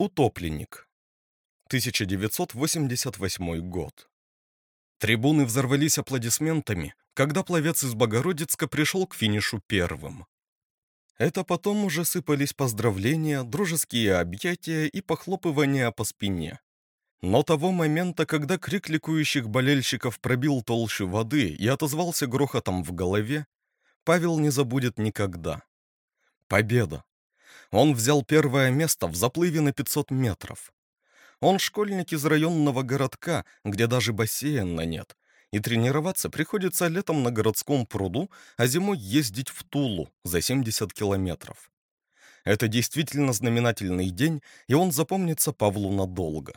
Утопленник. 1988 год. Трибуны взорвались аплодисментами, когда пловец из Богородицка пришел к финишу первым. Это потом уже сыпались поздравления, дружеские объятия и похлопывания по спине. Но того момента, когда крик ликующих болельщиков пробил толщу воды и отозвался грохотом в голове, Павел не забудет никогда. Победа! Он взял первое место в заплыве на 500 метров. Он школьник из районного городка, где даже бассейна нет, и тренироваться приходится летом на городском пруду, а зимой ездить в Тулу за 70 километров. Это действительно знаменательный день, и он запомнится Павлу надолго.